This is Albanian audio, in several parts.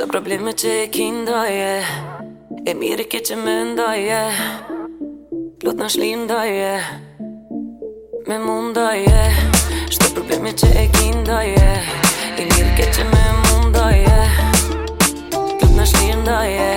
Shto probleme që e kindoje E mirë ke që më ndoje yeah. Plot në shlindoje Me mundoje yeah. Shto probleme që e kindoje E mirë ke që më mundoje yeah. Plot në shlindoje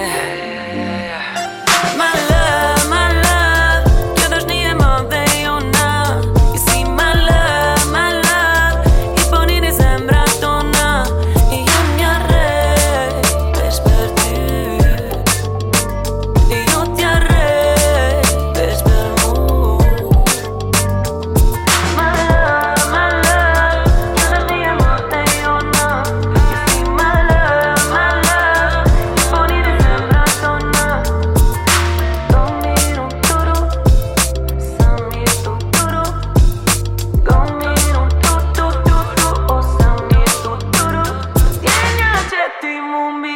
me.